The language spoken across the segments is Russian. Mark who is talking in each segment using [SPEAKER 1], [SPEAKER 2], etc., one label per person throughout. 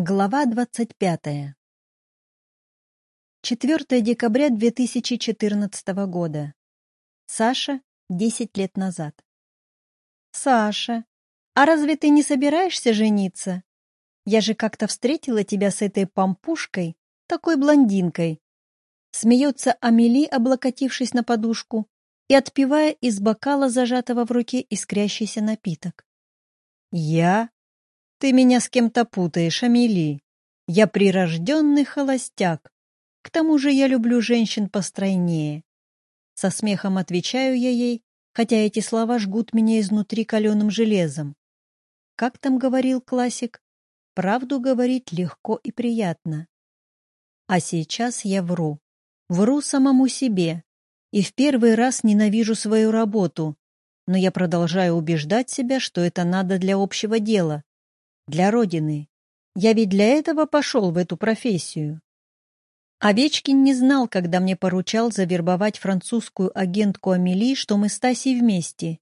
[SPEAKER 1] Глава 25. 4 декабря 2014 года. Саша, 10 лет назад. Саша, а разве ты не собираешься жениться? Я же как-то встретила тебя с этой пампушкой, такой блондинкой. Смеется Амели, облокотившись на подушку и отпивая из бокала зажатого в руке искрящийся напиток. Я ты меня с кем-то путаешь, Амели. Я прирожденный холостяк. К тому же я люблю женщин постройнее. Со смехом отвечаю я ей, хотя эти слова жгут меня изнутри каленым железом. Как там говорил классик? Правду говорить легко и приятно. А сейчас я вру. Вру самому себе. И в первый раз ненавижу свою работу. Но я продолжаю убеждать себя, что это надо для общего дела для Родины. Я ведь для этого пошел в эту профессию. Овечкин не знал, когда мне поручал завербовать французскую агентку Амели, что мы с Тасей вместе.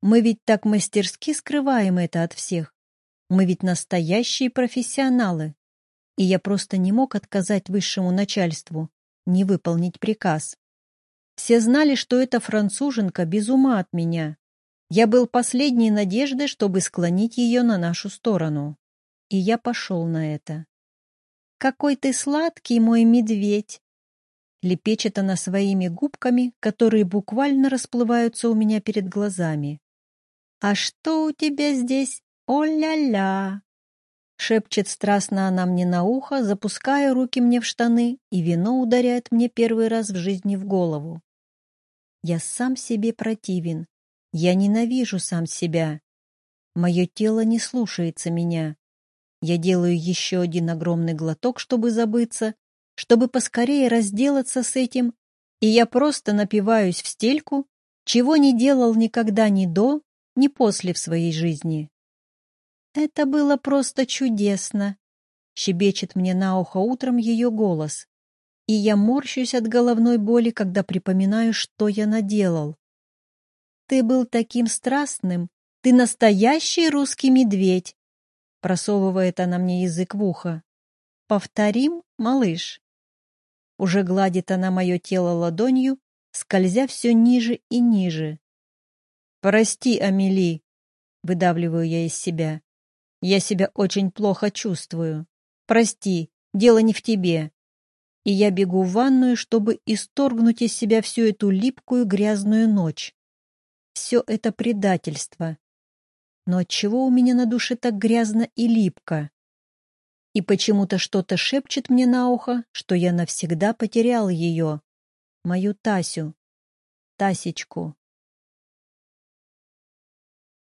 [SPEAKER 1] Мы ведь так мастерски скрываем это от всех. Мы ведь настоящие профессионалы. И я просто не мог отказать высшему начальству, не выполнить приказ. Все знали, что эта француженка без ума от меня. Я был последней надеждой, чтобы склонить ее на нашу сторону. И я пошел на это. «Какой ты сладкий, мой медведь!» Лепечет она своими губками, которые буквально расплываются у меня перед глазами. «А что у тебя здесь? О-ля-ля!» Шепчет страстно она мне на ухо, запуская руки мне в штаны, и вино ударяет мне первый раз в жизни в голову. Я сам себе противен, я ненавижу сам себя. Мое тело не слушается меня. Я делаю еще один огромный глоток, чтобы забыться, чтобы поскорее разделаться с этим, и я просто напиваюсь в стельку, чего не делал никогда ни до, ни после в своей жизни. «Это было просто чудесно», — щебечет мне на ухо утром ее голос, и я морщусь от головной боли, когда припоминаю, что я наделал. Ты был таким страстным. Ты настоящий русский медведь. Просовывает она мне язык в ухо. Повторим, малыш. Уже гладит она мое тело ладонью, скользя все ниже и ниже. «Прости, Амели», — выдавливаю я из себя. «Я себя очень плохо чувствую. Прости, дело не в тебе». И я бегу в ванную, чтобы исторгнуть из себя всю эту липкую грязную ночь. Все это предательство. Но отчего у меня на душе так грязно и липко? И почему-то что-то шепчет мне на ухо, что я навсегда потерял ее, мою Тасю, Тасечку.